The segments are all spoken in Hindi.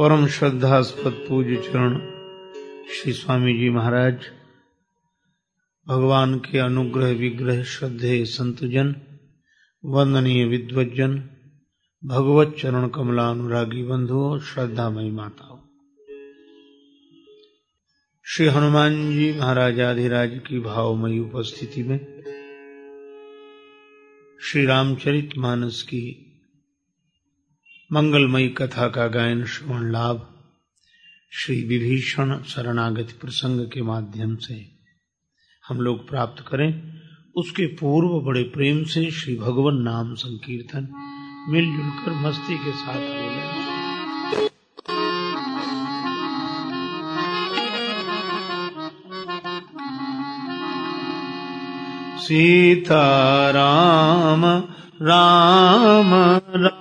परम श्रद्धास्पद पूज्य चरण श्री स्वामी जी महाराज, भगवान के अनुग्रह विग्रह श्रद्धे संतजन, वंदनीय विद्वजन भगवत चरण कमलानुरागी बंधुओं, श्रद्धामयी माताओं। श्री हनुमान जी महाराज आधिराज की भावमयी उपस्थिति में श्री रामचरित मानस की मंगलमयी कथा का गायन श्रवण लाभ। श्री विभीषण शरणागति प्रसंग के माध्यम से हम लोग प्राप्त करें उसके पूर्व बड़े प्रेम से श्री भगवान नाम संकीर्तन मिलजुल कर मस्ती के साथ बोले सीता राम राम राम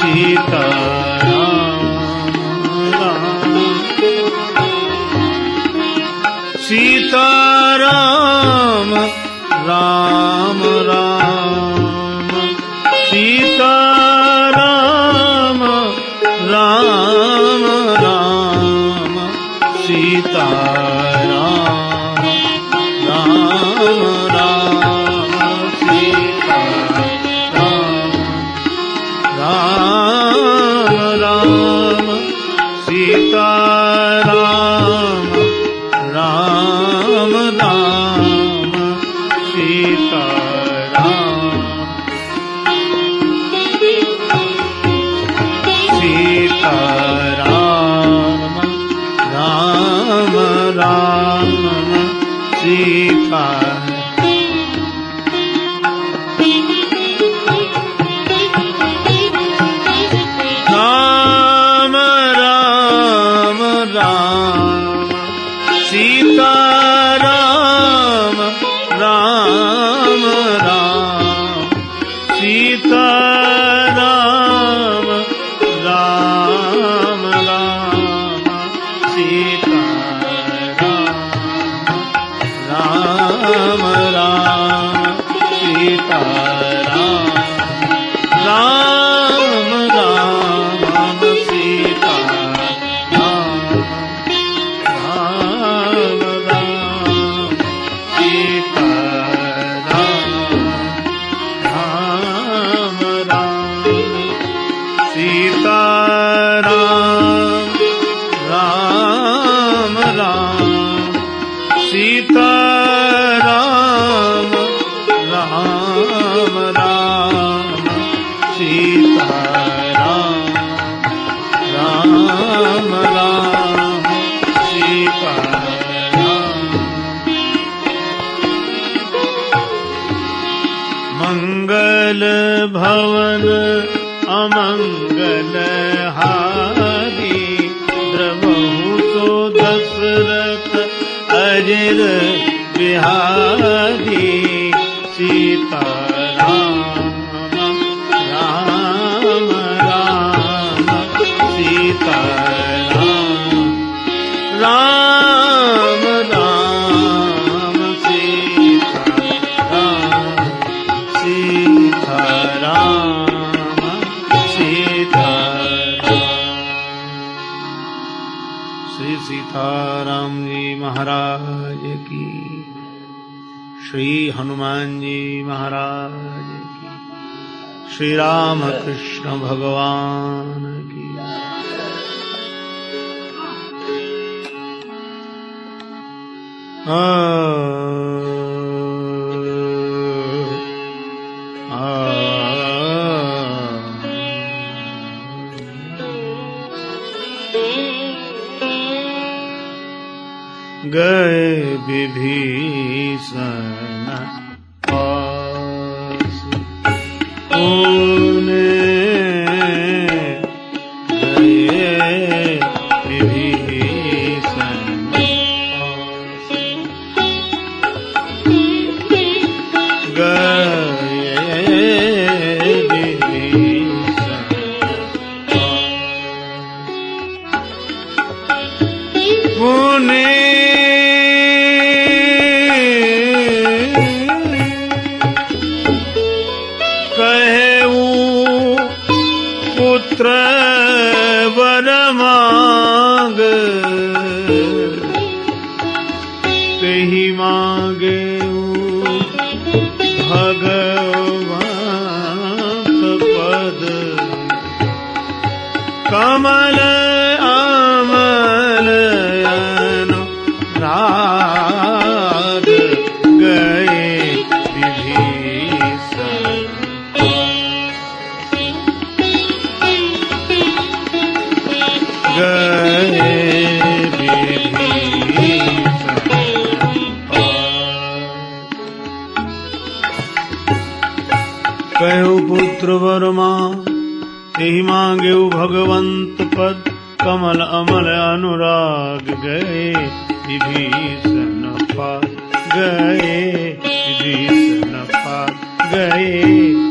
सीता राम राम सीता राम राम राम सीता राम राम राम सीता राम मंगल भवन अमंगल हारी तो दशरथ अजर बिहारी सीता राम राम राम, सीता राम। राम राम सीता राम सीता राम सीता श्री सीताराम जी महाराज की श्री हनुमान जी महाराज की। श्री राम कृष्ण भगवान की। आ, गए विभीषण पास। ऊने ही मांगे भगवंत पद कमल विभीषण। गए वर्मा यही मांगे भगवंत पद। कमल अमल अनुराग गए विभीषण पा गए विभीषण पा गए